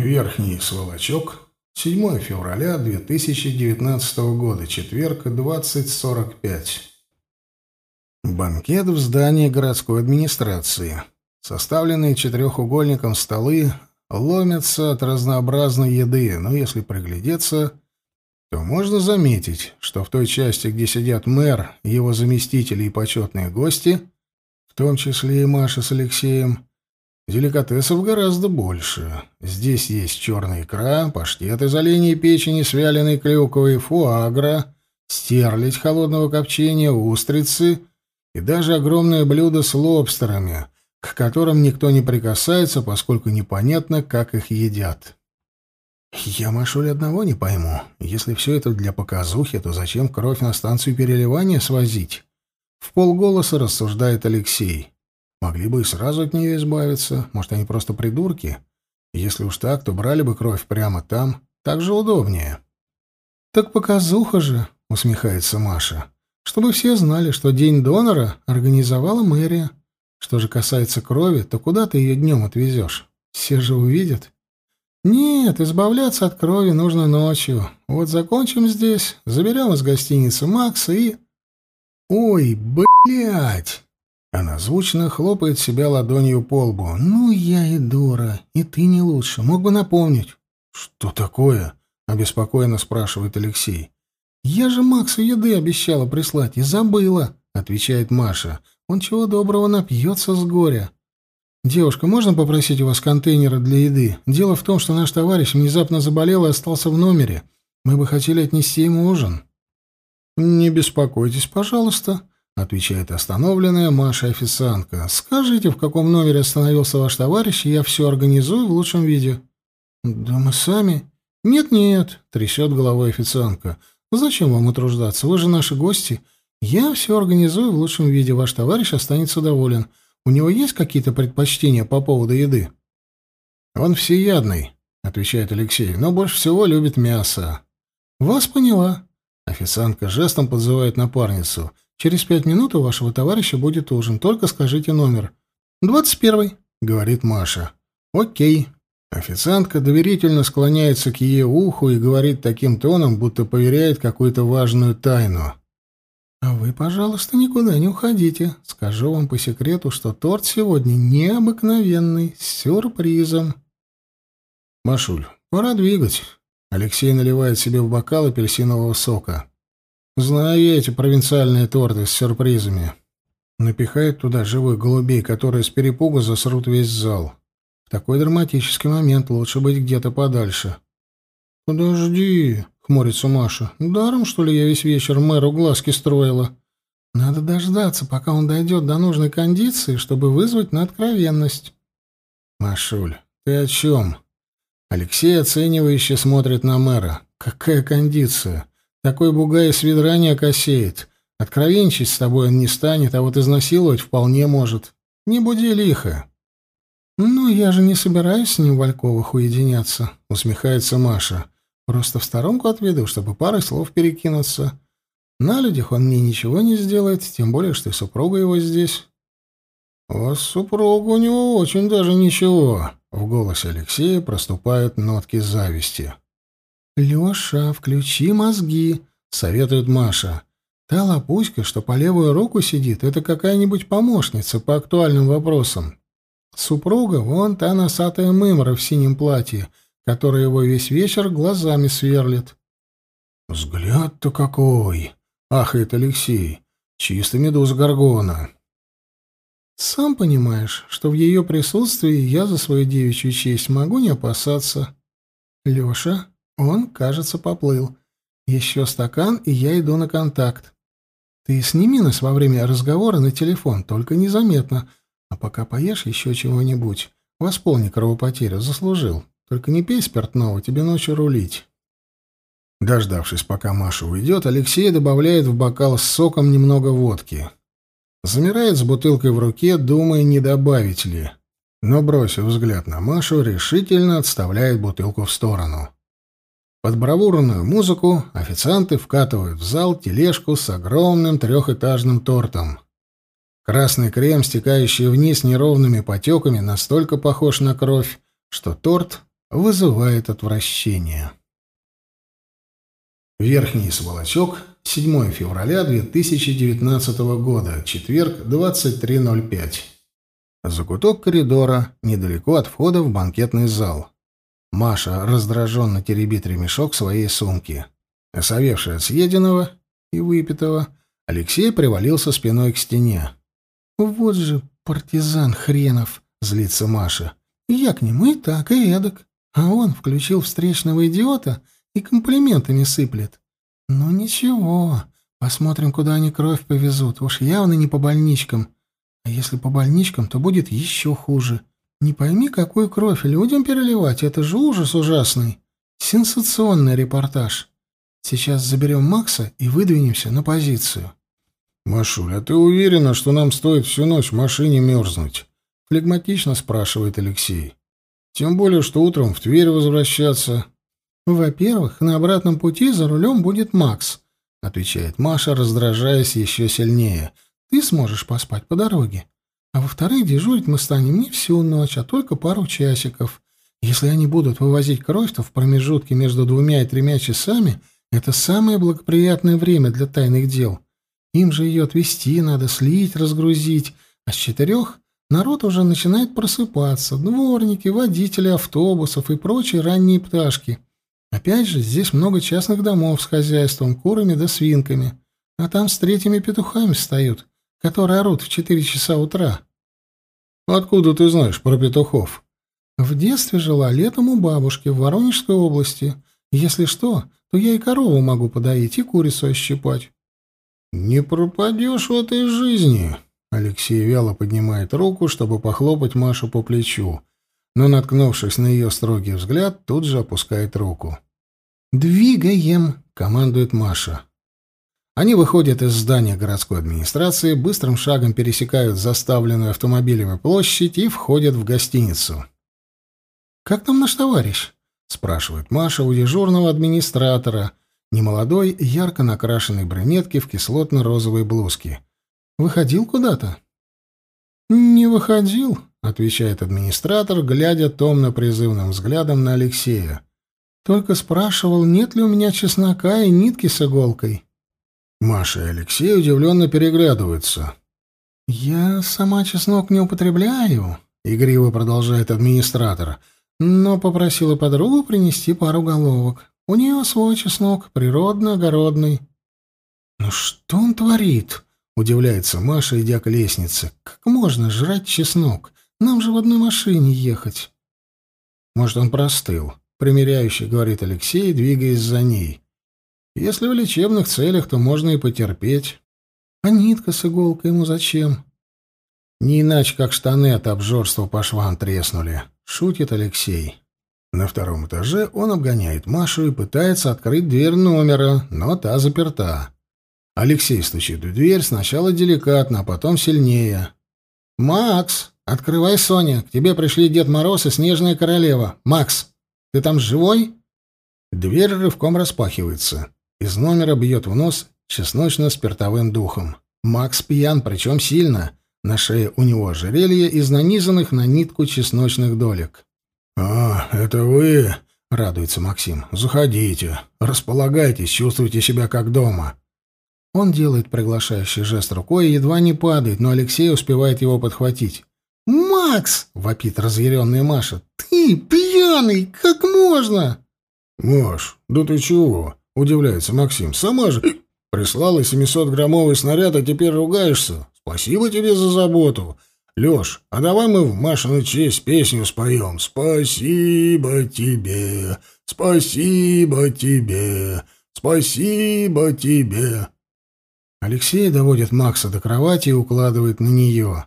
Верхний сволочок. 7 февраля 2019 года. Четверг, 20.45. Банкет в здании городской администрации. Составленные четырехугольником столы ломятся от разнообразной еды, но если приглядеться, то можно заметить, что в той части, где сидят мэр, его заместители и почетные гости, в том числе и Маша с Алексеем, Деликатесов гораздо больше. Здесь есть черная икра, паштет из оленей печени с вяленой клюквой, фуагра, стерлядь холодного копчения, устрицы и даже огромное блюдо с лобстерами, к которым никто не прикасается, поскольку непонятно, как их едят. Я, Машуль, одного не пойму. Если все это для показухи, то зачем кровь на станцию переливания свозить? В полголоса рассуждает Алексей. Могли бы и сразу от нее избавиться. Может, они просто придурки? Если уж так, то брали бы кровь прямо там. Так же удобнее. «Так показуха же», — усмехается Маша. «Чтобы все знали, что День донора организовала мэрия. Что же касается крови, то куда ты ее днем отвезешь? Все же увидят». «Нет, избавляться от крови нужно ночью. Вот закончим здесь, заберем из гостиницы Макса и...» «Ой, блядь!» Она звучно хлопает себя ладонью по лбу. «Ну, я и дура. И ты не лучше. Мог бы напомнить». «Что такое?» — обеспокоенно спрашивает Алексей. «Я же Максу еды обещала прислать и забыла», — отвечает Маша. «Он чего доброго напьется с горя». «Девушка, можно попросить у вас контейнера для еды? Дело в том, что наш товарищ внезапно заболел и остался в номере. Мы бы хотели отнести ему ужин». «Не беспокойтесь, пожалуйста», — отвечает остановленная Маша-официантка. «Скажите, в каком номере остановился ваш товарищ, и я все организую в лучшем виде». «Да мы сами». «Нет-нет», — трясет головой официантка. «Зачем вам утруждаться? Вы же наши гости. Я все организую в лучшем виде. Ваш товарищ останется доволен. У него есть какие-то предпочтения по поводу еды?» «Он всеядный», — отвечает Алексей, — «но больше всего любит мясо». «Вас поняла». Официантка жестом подзывает напарницу — Через пять минут у вашего товарища будет ужин. Только скажите номер. «Двадцать первый», — говорит Маша. «Окей». Официантка доверительно склоняется к ее уху и говорит таким тоном, будто поверяет какую-то важную тайну. «А вы, пожалуйста, никуда не уходите. Скажу вам по секрету, что торт сегодня необыкновенный, с сюрпризом». «Машуль, пора двигать». Алексей наливает себе в бокал апельсинового сока. Знаю эти провинциальные торты с сюрпризами. Напихает туда живых голубей, которые с перепугу засрут весь зал. В такой драматический момент лучше быть где-то подальше. «Подожди», — хмурится Маша. «Даром, что ли, я весь вечер мэру глазки строила? Надо дождаться, пока он дойдет до нужной кондиции, чтобы вызвать на откровенность». «Машуль, ты о чем?» Алексей оценивающе смотрит на мэра. «Какая кондиция? Такой бугай с ведра не окосеет. Откровенчить с тобой он не станет, а вот изнасиловать вполне может. Не буди лихо. «Ну, я же не собираюсь с ним в Альковых уединяться», — усмехается Маша. «Просто в сторонку отведу, чтобы парой слов перекинуться. На людях он мне ничего не сделает, тем более, что и супруга его здесь». «А супруга у него очень даже ничего», — в голосе Алексея проступают нотки зависти. «Леша, включи мозги», — советует Маша. «Та лопуська, что по левую руку сидит, это какая-нибудь помощница по актуальным вопросам. Супруга — вон та носатая мымра в синем платье, которая его весь вечер глазами сверлит». «Взгляд-то какой!» — ахает Алексей. «Чисто медуза Горгона». «Сам понимаешь, что в ее присутствии я за свою девичью честь могу не опасаться. Леша, он, кажется, поплыл. Еще стакан, и я иду на контакт. Ты сними нас во время разговора на телефон, только незаметно. А пока поешь еще чего-нибудь. Восполни кровопотерю, заслужил. Только не пей спиртного, тебе ночью рулить. Дождавшись, пока Маша уйдет, Алексей добавляет в бокал с соком немного водки. Замирает с бутылкой в руке, думая, не добавить ли. Но, бросив взгляд на Машу, решительно отставляет бутылку в сторону. Под бравурную музыку официанты вкатывают в зал тележку с огромным трехэтажным тортом. Красный крем, стекающий вниз неровными потеками, настолько похож на кровь, что торт вызывает отвращение. Верхний Сволочок, 7 февраля 2019 года, четверг, 23.05. Закуток коридора, недалеко от входа в банкетный зал. Маша раздраженно теребит ремешок своей сумки. Осовевший от съеденного и выпитого, Алексей привалился спиной к стене. «Вот же партизан хренов!» — злится Маша. «Я к нему и так, и эдак. А он включил встречного идиота и комплиментами сыплет. Ну ничего, посмотрим, куда они кровь повезут. Уж явно не по больничкам. А если по больничкам, то будет еще хуже. Не пойми, какую кровь людям переливать, это же ужас ужасный. Сенсационный репортаж. Сейчас заберем Макса и выдвинемся на позицию. «Машуль, а ты уверена, что нам стоит всю ночь в машине мерзнуть?» — флегматично спрашивает Алексей. «Тем более, что утром в Тверь возвращаться». «Во-первых, на обратном пути за рулем будет Макс», — отвечает Маша, раздражаясь еще сильнее. «Ты сможешь поспать по дороге. А во-вторых, дежурить мы станем не всю ночь, а только пару часиков. Если они будут вывозить кровь, то в промежутке между двумя и тремя часами это самое благоприятное время для тайных дел. Им же ее отвезти надо, слить, разгрузить. А с четырех народ уже начинает просыпаться. Дворники, водители автобусов и прочие ранние пташки. Опять же, здесь много частных домов с хозяйством, курами да свинками. А там с третьими петухами встают которые орут в четыре часа утра. Откуда ты знаешь про петухов? В детстве жила летом у бабушки в Воронежской области. Если что, то я и корову могу подоить, и курицу ощипать. Не пропадешь в этой жизни. Алексей вяло поднимает руку, чтобы похлопать Машу по плечу, но, наткнувшись на ее строгий взгляд, тут же опускает руку. «Двигаем!» — командует Маша. Они выходят из здания городской администрации, быстрым шагом пересекают заставленную автомобилями площадь и входят в гостиницу. «Как там наш товарищ?» — спрашивает Маша у дежурного администратора, немолодой, ярко накрашенной брюнетки в кислотно-розовой блузке. «Выходил куда-то?» «Не выходил», — отвечает администратор, глядя томно-призывным взглядом на Алексея. «Только спрашивал, нет ли у меня чеснока и нитки с иголкой». Маша и Алексей удивленно переглядываются. «Я сама чеснок не употребляю», — игриво продолжает администратор, «но попросила подругу принести пару головок. У нее свой чеснок, природно-огородный». «Ну что он творит?» — удивляется Маша, идя к лестнице. «Как можно жрать чеснок? Нам же в одной машине ехать». «Может, он простыл?» — примиряющий, говорит Алексей, двигаясь за ней. Если в лечебных целях, то можно и потерпеть. А нитка с иголкой ему зачем? Не иначе, как штаны от обжорства по швам треснули, шутит Алексей. На втором этаже он обгоняет Машу и пытается открыть дверь номера, но та заперта. Алексей стучит в дверь сначала деликатно, а потом сильнее. «Макс, открывай, Соня, к тебе пришли Дед Мороз и Снежная Королева. Макс, ты там живой?» Дверь рывком распахивается. Из номера бьет в нос чесночно-спиртовым духом. Макс пьян, причем сильно. На шее у него ожерелье из нанизанных на нитку чесночных долек. «А, это вы?» — радуется Максим. «Заходите. Располагайтесь, чувствуйте себя как дома». Он делает приглашающий жест рукой и едва не падает, но Алексей успевает его подхватить. «Макс!» — вопит разъяренная Маша. «Ты пьяный! Как можно?» «Маш, да ты чего?» — удивляется Максим. «Сама же прислала 700-граммовый снаряд, а теперь ругаешься. Спасибо тебе за заботу. Лёш, а давай мы в Машину честь песню споем. Спасибо тебе, спасибо тебе, спасибо тебе». Алексей доводит Макса до кровати и укладывает на нее.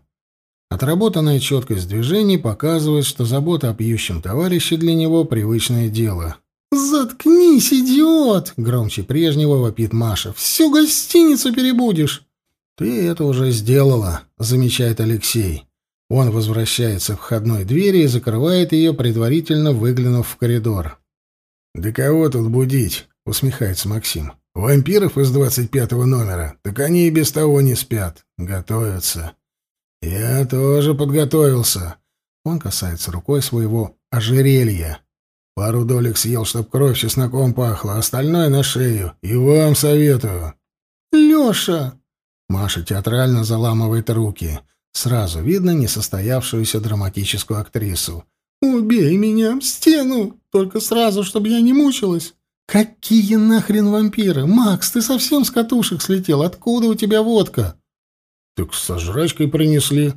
Отработанная четкость движений показывает, что забота о пьющем товарище для него — привычное дело. «Заткнись, идиот!» — громче прежнего вопит Маша. «Всю гостиницу перебудешь!» «Ты это уже сделала», — замечает Алексей. Он возвращается к входной двери и закрывает ее, предварительно выглянув в коридор. «Да кого тут будить?» — усмехается Максим. «Вампиров из двадцать пятого номера? Так они и без того не спят. Готовятся». «Я тоже подготовился». Он касается рукой своего ожерелья. Пару долек съел, чтоб кровь чесноком пахла, остальное на шею. И вам советую. Лёша! Маша театрально заламывает руки. Сразу видно несостоявшуюся драматическую актрису. «Убей меня в стену! Только сразу, чтобы я не мучилась!» «Какие нахрен вампиры? Макс, ты совсем с катушек слетел. Откуда у тебя водка?» «Так со жрачкой принесли».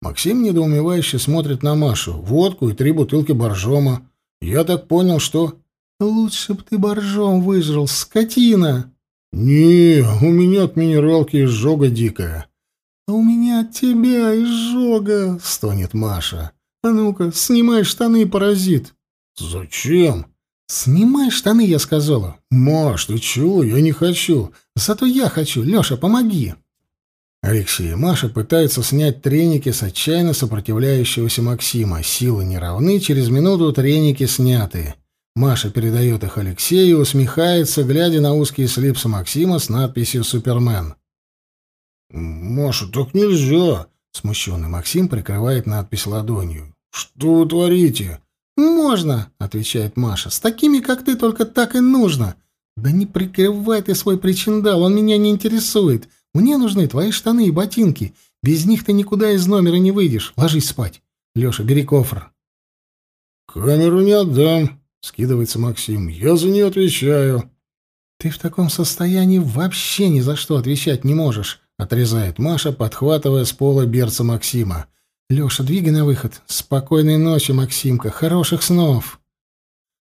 Максим недоумевающе смотрит на Машу. Водку и три бутылки боржома. Я так понял, что... «Лучше б ты боржом выжрал, скотина!» «Не, у меня от минералки изжога дикая». «А у меня от тебя изжога!» — стонет Маша. «А ну-ка, снимай штаны, паразит!» «Зачем?» «Снимай штаны, я сказала». «Маш, ты чего? Я не хочу». «Зато я хочу. Леша, помоги». Алексей и Маша пытаются снять треники с отчаянно сопротивляющегося Максима. Силы не равны, через минуту треники сняты. Маша передает их Алексею, усмехается, глядя на узкие слипсы Максима с надписью «Супермен». «Маша, так нельзя!» — смущенный Максим прикрывает надпись ладонью. «Что вы творите?» «Можно», — отвечает Маша. «С такими, как ты, только так и нужно». «Да не прикрывай ты свой причиндал, он меня не интересует. Мне нужны твои штаны и ботинки. Без них ты никуда из номера не выйдешь. Ложись спать. Леша, бери кофр». «Камеру не отдам», — скидывается Максим. «Я за нее отвечаю». «Ты в таком состоянии вообще ни за что отвечать не можешь», — отрезает Маша, подхватывая с пола берца Максима. Леша, двигай на выход. Спокойной ночи, Максимка. Хороших снов.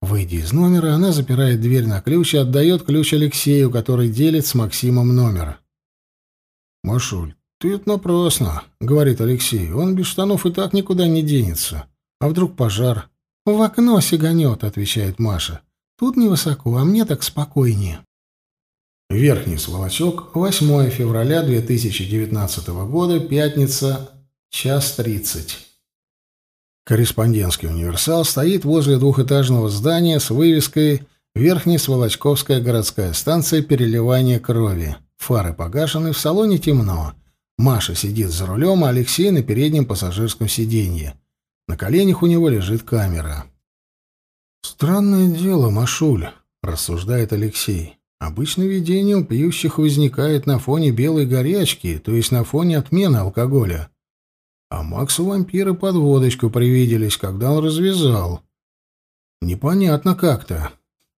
Выйдя из номера, она запирает дверь на ключ и отдает ключ Алексею, который делит с Максимом номер. «Машуль, ты это напрасно», — говорит Алексей. «Он без штанов и так никуда не денется. А вдруг пожар?» «В окно сиганет», — отвечает Маша. «Тут невысоко, а мне так спокойнее». Верхний сволочок, 8 февраля 2019 года, пятница, Час тридцать. Корреспондентский универсал стоит возле двухэтажного здания с вывеской «Верхняя Сволочковская городская станция переливания крови». Фары погашены, в салоне темно. Маша сидит за рулем, а Алексей на переднем пассажирском сиденье. На коленях у него лежит камера. «Странное дело, Машуль», — рассуждает Алексей. «Обычно видение у пьющих возникает на фоне белой горячки, то есть на фоне отмены алкоголя». А Максу вампиры под водочку привиделись, когда он развязал. Непонятно как-то.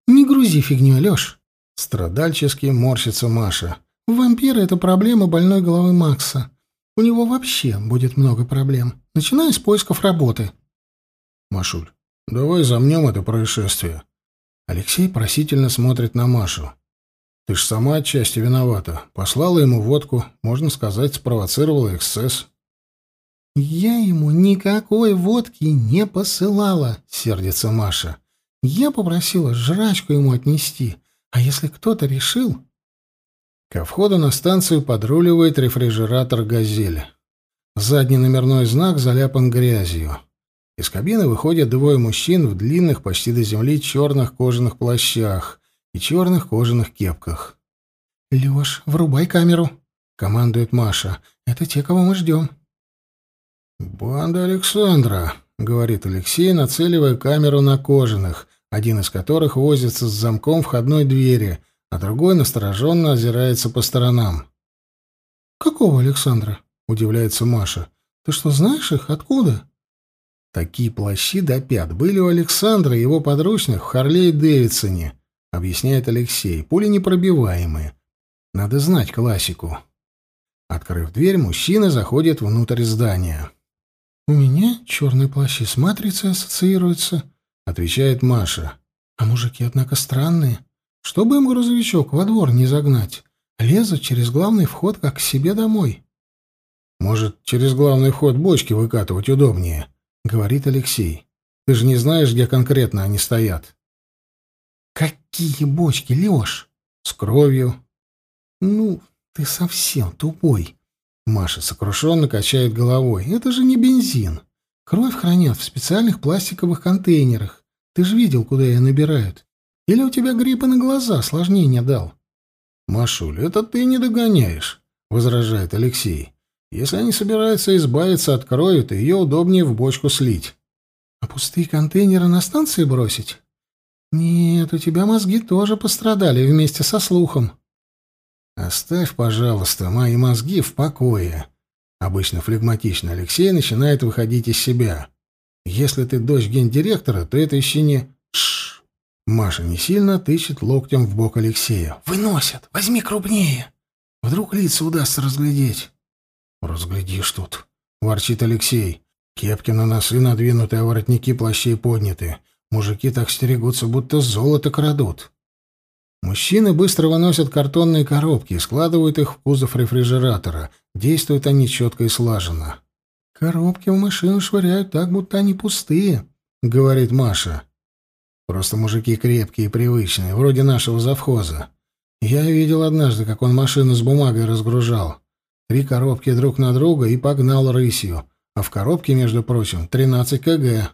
«Не грузи фигню, Лёш!» Страдальчески морщится Маша. «Вампиры — это проблема больной головы Макса. У него вообще будет много проблем, начиная с поисков работы». «Машуль, давай замнем это происшествие». Алексей просительно смотрит на Машу. «Ты ж сама отчасти виновата. Послала ему водку, можно сказать, спровоцировала эксцесс». «Я ему никакой водки не посылала», — сердится Маша. «Я попросила жрачку ему отнести, а если кто-то решил...» Ко входу на станцию подруливает рефрижератор «Газель». Задний номерной знак заляпан грязью. Из кабины выходят двое мужчин в длинных, почти до земли, черных кожаных плащах и черных кожаных кепках. «Леш, врубай камеру», — командует Маша. «Это те, кого мы ждем». «Банда Александра», — говорит Алексей, нацеливая камеру на кожаных, один из которых возится с замком входной двери, а другой настороженно озирается по сторонам. «Какого Александра?» — удивляется Маша. «Ты что, знаешь их? Откуда?» «Такие плащи до пят были у Александра и его подручных в Харлее Дэвидсоне», — объясняет Алексей. «Пули непробиваемые. Надо знать классику». Открыв дверь, мужчина заходит внутрь здания. «У меня черные плащи с матрицей ассоциируются», — отвечает Маша. «А мужики, однако, странные. Чтобы им грузовичок во двор не загнать, лезут через главный вход, как к себе домой». «Может, через главный вход бочки выкатывать удобнее?» — говорит Алексей. «Ты же не знаешь, где конкретно они стоят». «Какие бочки, Леш?» «С кровью». «Ну, ты совсем тупой», Маша сокрушенно качает головой. «Это же не бензин. Кровь хранят в специальных пластиковых контейнерах. Ты же видел, куда ее набирают. Или у тебя гриппа на глаза осложнение дал?» «Машуль, это ты не догоняешь», — возражает Алексей. «Если они собираются избавиться от крови, то ее удобнее в бочку слить». «А пустые контейнеры на станции бросить?» «Нет, у тебя мозги тоже пострадали вместе со слухом». «Оставь, пожалуйста, мои мозги в покое». Обычно флегматично Алексей начинает выходить из себя. «Если ты дочь гендиректора, то это еще не...» Маша не сильно тычет локтем в бок Алексея. «Выносят! Возьми крупнее! Вдруг лица удастся разглядеть!» «Разглядишь тут!» — ворчит Алексей. Кепки на носы надвинуты, а воротники плащей подняты. Мужики так стерегутся, будто золото крадут. Мужчины быстро выносят картонные коробки и складывают их в кузов рефрижератора. Действуют они четко и слаженно. «Коробки в машину швыряют так, будто они пустые», — говорит Маша. «Просто мужики крепкие и привычные, вроде нашего завхоза. Я видел однажды, как он машину с бумагой разгружал. Три коробки друг на друга и погнал рысью а в коробке, между прочим, 13 кг.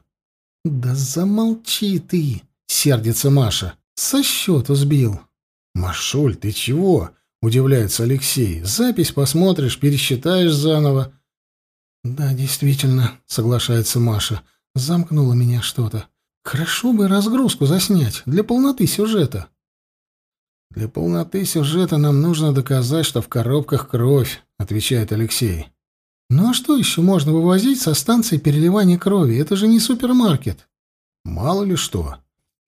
«Да замолчи ты!» — сердится Маша. «Со счету сбил». «Машуль, ты чего?» — удивляется Алексей. «Запись посмотришь, пересчитаешь заново». «Да, действительно», — соглашается Маша. «Замкнуло меня что-то. Хорошо бы разгрузку заснять, для полноты сюжета». «Для полноты сюжета нам нужно доказать, что в коробках кровь», — отвечает Алексей. Ну а что еще можно вывозить со станции переливания крови? Это же не супермаркет. Мало ли что.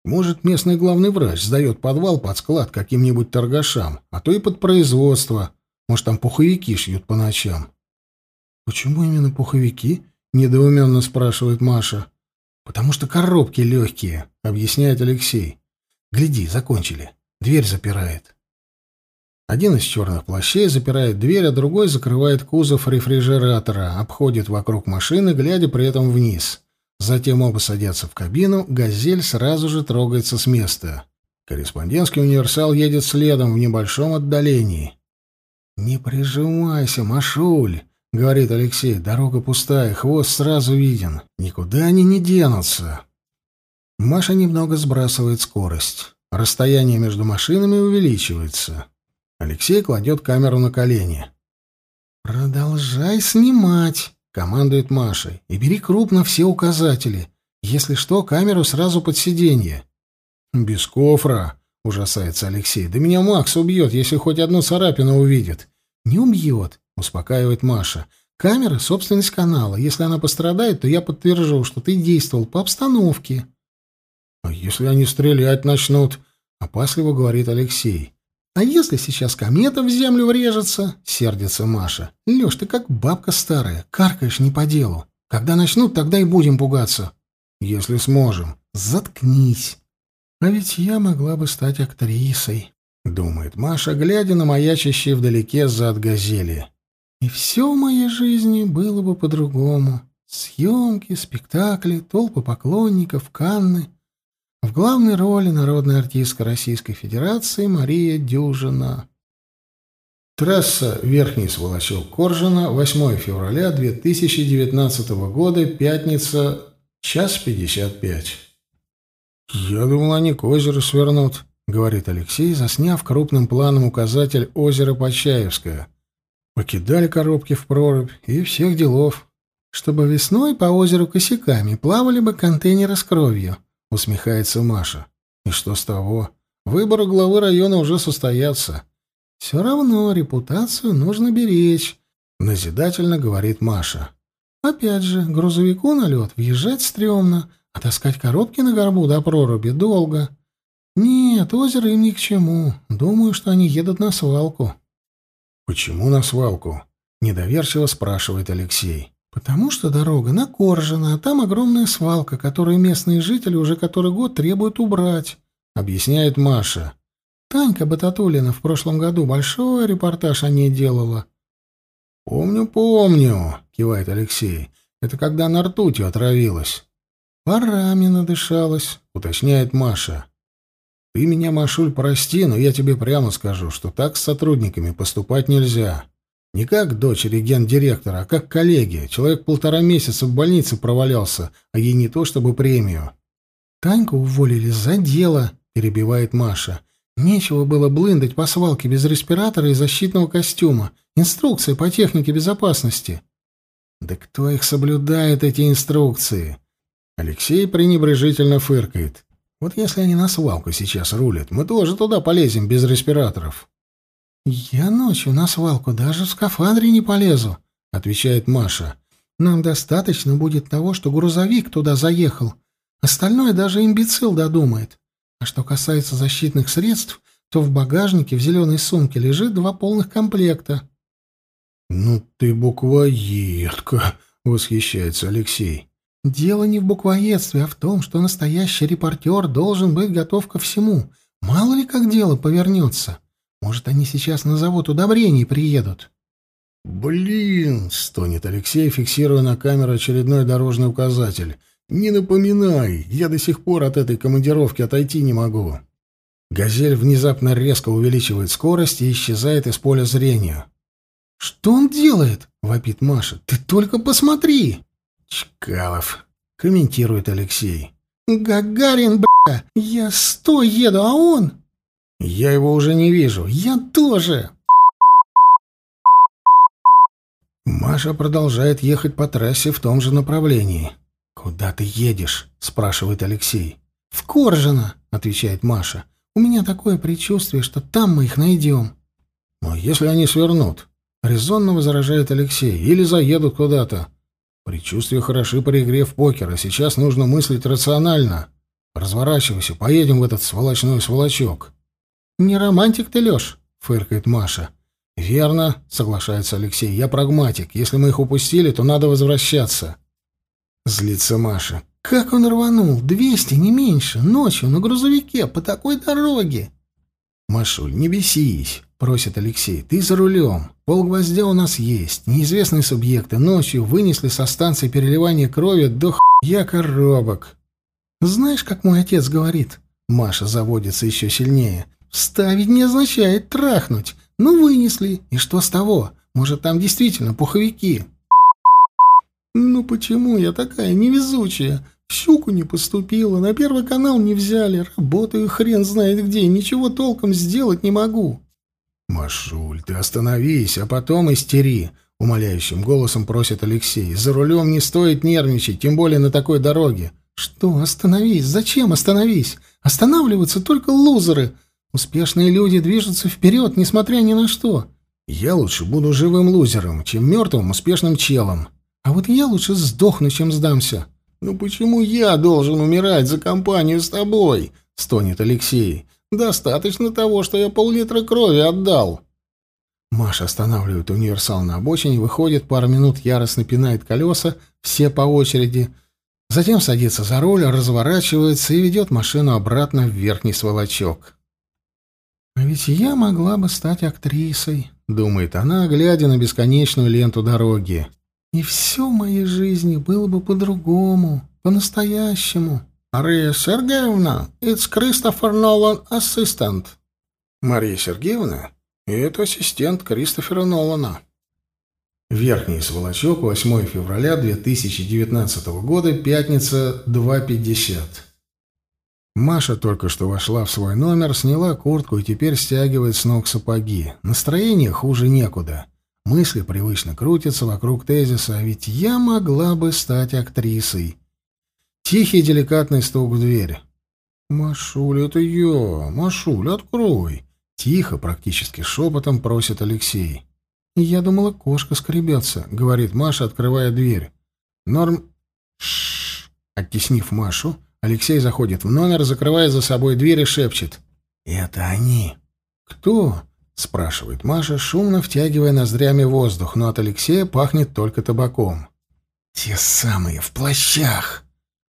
Может, местный главный врач сдает подвал под склад каким-нибудь торгашам, а то и под производство. Может, там пуховики шьют по ночам. «Почему именно пуховики?» — недоуменно спрашивает Маша. «Потому что коробки легкие», — объясняет Алексей. «Гляди, закончили. Дверь запирает». Один из черных плащей запирает дверь, а другой закрывает кузов рефрижератора, обходит вокруг машины, глядя при этом вниз. Затем оба садятся в кабину, «Газель» сразу же трогается с места. Корреспондентский универсал едет следом в небольшом отдалении. «Не прижимайся, Машуль!» — говорит Алексей. «Дорога пустая, хвост сразу виден. Никуда они не денутся». Маша немного сбрасывает скорость. Расстояние между машинами увеличивается. Алексей кладет камеру на колени. «Продолжай снимать», — командует Маша. «И бери крупно все указатели. Если что, камеру сразу под сиденье». «Без кофра», — ужасается Алексей. «Да меня Макс убьет, если хоть одну царапину увидит». «Не убьет», — успокаивает Маша. «Камера — собственность канала. Если она пострадает, то я подтвержу, что ты действовал по обстановке». «А если они стрелять начнут?» — опасливо говорит Алексей. «А если сейчас комета в землю врежется?» — сердится Маша. «Лёш, ты как бабка старая, каркаешь не по делу. Когда начнут, тогда и будем пугаться». «Если сможем». «Заткнись». «А ведь я могла бы стать актрисой», — думает Маша, глядя на маячащие вдалеке зад газели. «И все в моей жизни было бы по-другому. Съемки, спектакли, толпы поклонников, Канны». В главной роли народная артистка Российской Федерации Мария Дюжина. Трасса Верхний Сволочок-Коржина, 8 февраля 2019 года, пятница, час 55. «Я думал, они к озеру свернут», — говорит Алексей, засняв крупным планом указатель озера Почаевское. Покидали коробки в прорубь и всех делов. Чтобы весной по озеру косяками плавали бы контейнеры с кровью — усмехается Маша. И что с того? Выборы главы района уже состоятся. Все равно репутацию нужно беречь, назидательно говорит Маша. Опять же, грузовику на лед въезжать стрёмно, а таскать коробки на горбу до проруби долго. Нет, озеро им ни к чему. Думаю, что они едут на свалку. Почему на свалку? недоверчиво спрашивает Алексей. «Потому что дорога накоржена, а там огромная свалка, которую местные жители уже который год требуют убрать», — объясняет Маша. «Танька Бататулина в прошлом году большой репортаж о ней делала». «Помню, помню», — кивает Алексей. «Это когда на ртутью отравилась». «Парами надышалась», — уточняет Маша. «Ты меня, Машуль, прости, но я тебе прямо скажу, что так с сотрудниками поступать нельзя. Не как дочери гендиректора, а как коллеги. Человек полтора месяца в больнице провалялся, а ей не то чтобы премию. «Таньку уволили за дело», — перебивает Маша. «Нечего было блындать по свалке без респиратора и защитного костюма. Инструкции по технике безопасности». «Да кто их соблюдает, эти инструкции?» Алексей пренебрежительно фыркает. Вот если они на свалку сейчас рулят, мы тоже туда полезем без респираторов. «Я ночью на свалку даже в скафандре не полезу», — отвечает Маша. «Нам достаточно будет того, что грузовик туда заехал. Остальное даже имбецил додумает. А что касается защитных средств, то в багажнике в зеленой сумке лежит два полных комплекта». «Ну ты буквоедка», — восхищается Алексей. «Дело не в буквоедстве, а в том, что настоящий репортер должен быть готов ко всему. Мало ли как дело повернется. Может, они сейчас на завод удобрений приедут». «Блин!» — стонет Алексей, фиксируя на камеру очередной дорожный указатель. «Не напоминай, я до сих пор от этой командировки отойти не могу». «Газель» внезапно резко увеличивает скорость и исчезает из поля зрения. «Что он делает?» — вопит Маша. «Ты только посмотри!» «Чкалов», — комментирует Алексей. «Гагарин, бля! Я сто еду, а он...» «Я его уже не вижу. Я тоже!» Маша продолжает ехать по трассе в том же направлении. «Куда ты едешь?» — спрашивает Алексей. «В Коржино», — отвечает Маша. «У меня такое предчувствие, что там мы их найдем». «Но если они свернут?» Резонно возражает Алексей. Или заедут куда-то. Предчувствия хороши при игре в покер, а сейчас нужно мыслить рационально. Разворачивайся, поедем в этот сволочной сволочок. Не романтик ты, Лёш, фыркает Маша. Верно, соглашается Алексей. Я прагматик. Если мы их упустили, то надо возвращаться. Злится Маша. Как он рванул? Двести, не меньше. Ночью на грузовике по такой дороге. Машуль, не бесись просит Алексей. «Ты за рулем. Полгвоздя у нас есть. Неизвестные субъекты ночью вынесли со станции переливания крови до хуя коробок». «Знаешь, как мой отец говорит?» Маша заводится еще сильнее. «Вставить не означает трахнуть. Ну, вынесли. И что с того? Может, там действительно пуховики?» «Ну почему я такая невезучая? В щуку не поступила, на первый канал не взяли, работаю хрен знает где, ничего толком сделать не могу». «Машуль, ты остановись, а потом истери», — умоляющим голосом просит Алексей. «За рулем не стоит нервничать, тем более на такой дороге». «Что остановись? Зачем остановись? Останавливаются только лузеры. Успешные люди движутся вперед, несмотря ни на что». «Я лучше буду живым лузером, чем мертвым успешным челом». «А вот я лучше сдохну, чем сдамся». «Ну почему я должен умирать за компанию с тобой?» — стонет Алексей. Достаточно того, что я пол-литра крови отдал. Маша останавливает универсал на обочине, выходит, пару минут яростно пинает колеса, все по очереди. Затем садится за руль, разворачивается и ведет машину обратно в верхний сволочок. «А ведь я могла бы стать актрисой», — думает она, глядя на бесконечную ленту дороги. «И все в моей жизни было бы по-другому, по-настоящему». «Мария Сергеевна, it's Christopher Nolan assistant». «Мария Сергеевна? Это ассистент Кристофера Нолана». Верхний Сволочок, 8 февраля 2019 года, пятница, 2.50. Маша только что вошла в свой номер, сняла куртку и теперь стягивает с ног сапоги. Настроение хуже некуда. Мысли привычно крутятся вокруг тезиса «А ведь я могла бы стать актрисой». Тихий деликатный стук в дверь. «Машуль, это я! Машуль, открой!» Тихо, практически шепотом просит Алексей. «Я думала, кошка скребется», — говорит Маша, открывая дверь. «Норм...» Шш. Оттеснив Машу, Алексей заходит в номер, закрывая за собой дверь и шепчет. «Это они». «Кто?» — спрашивает Маша, шумно втягивая ноздрями воздух, но от Алексея пахнет только табаком. «Те самые, в плащах!»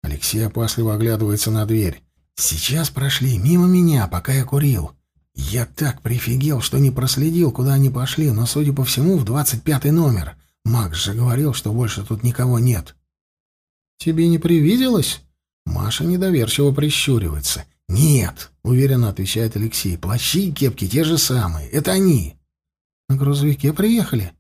Алексей опасливо оглядывается на дверь. «Сейчас прошли мимо меня, пока я курил. Я так прифигел, что не проследил, куда они пошли, но, судя по всему, в двадцать пятый номер. Макс же говорил, что больше тут никого нет». «Тебе не привиделось?» Маша недоверчиво прищуривается. «Нет», — уверенно отвечает Алексей, — «плащи и кепки те же самые. Это они». «На грузовике приехали?»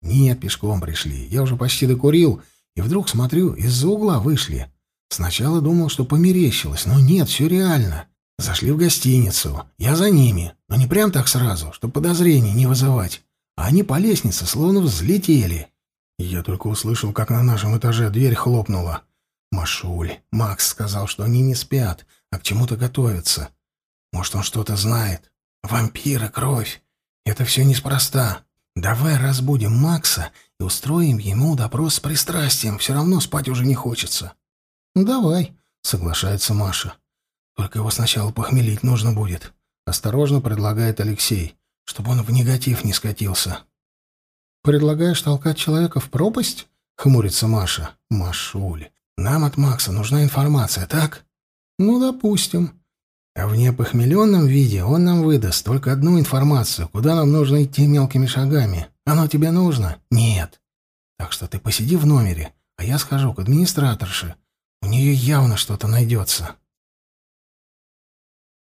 «Нет, пешком пришли. Я уже почти докурил, и вдруг смотрю, из-за угла вышли. Сначала думал, что померещилось, но нет, все реально. Зашли в гостиницу. Я за ними, но не прям так сразу, чтобы подозрений не вызывать. А они по лестнице словно взлетели. Я только услышал, как на нашем этаже дверь хлопнула. «Машуль, Макс сказал, что они не спят. а к чему-то готовится. Может, он что-то знает. Вампиры, кровь. Это все неспроста. Давай разбудим Макса и устроим ему допрос с пристрастием. Все равно спать уже не хочется. Давай, соглашается Маша. Только его сначала похмелить нужно будет. Осторожно предлагает Алексей, чтобы он в негатив не скатился. «Предлагаешь толкать человека в пропасть?» — хмурится Маша. «Машуль, нам от Макса нужна информация, так?» «Ну, допустим. А в непохмеленном виде он нам выдаст только одну информацию, куда нам нужно идти мелкими шагами. Оно тебе нужно? Нет. Так что ты посиди в номере, а я схожу к администраторше. У нее явно что-то найдется».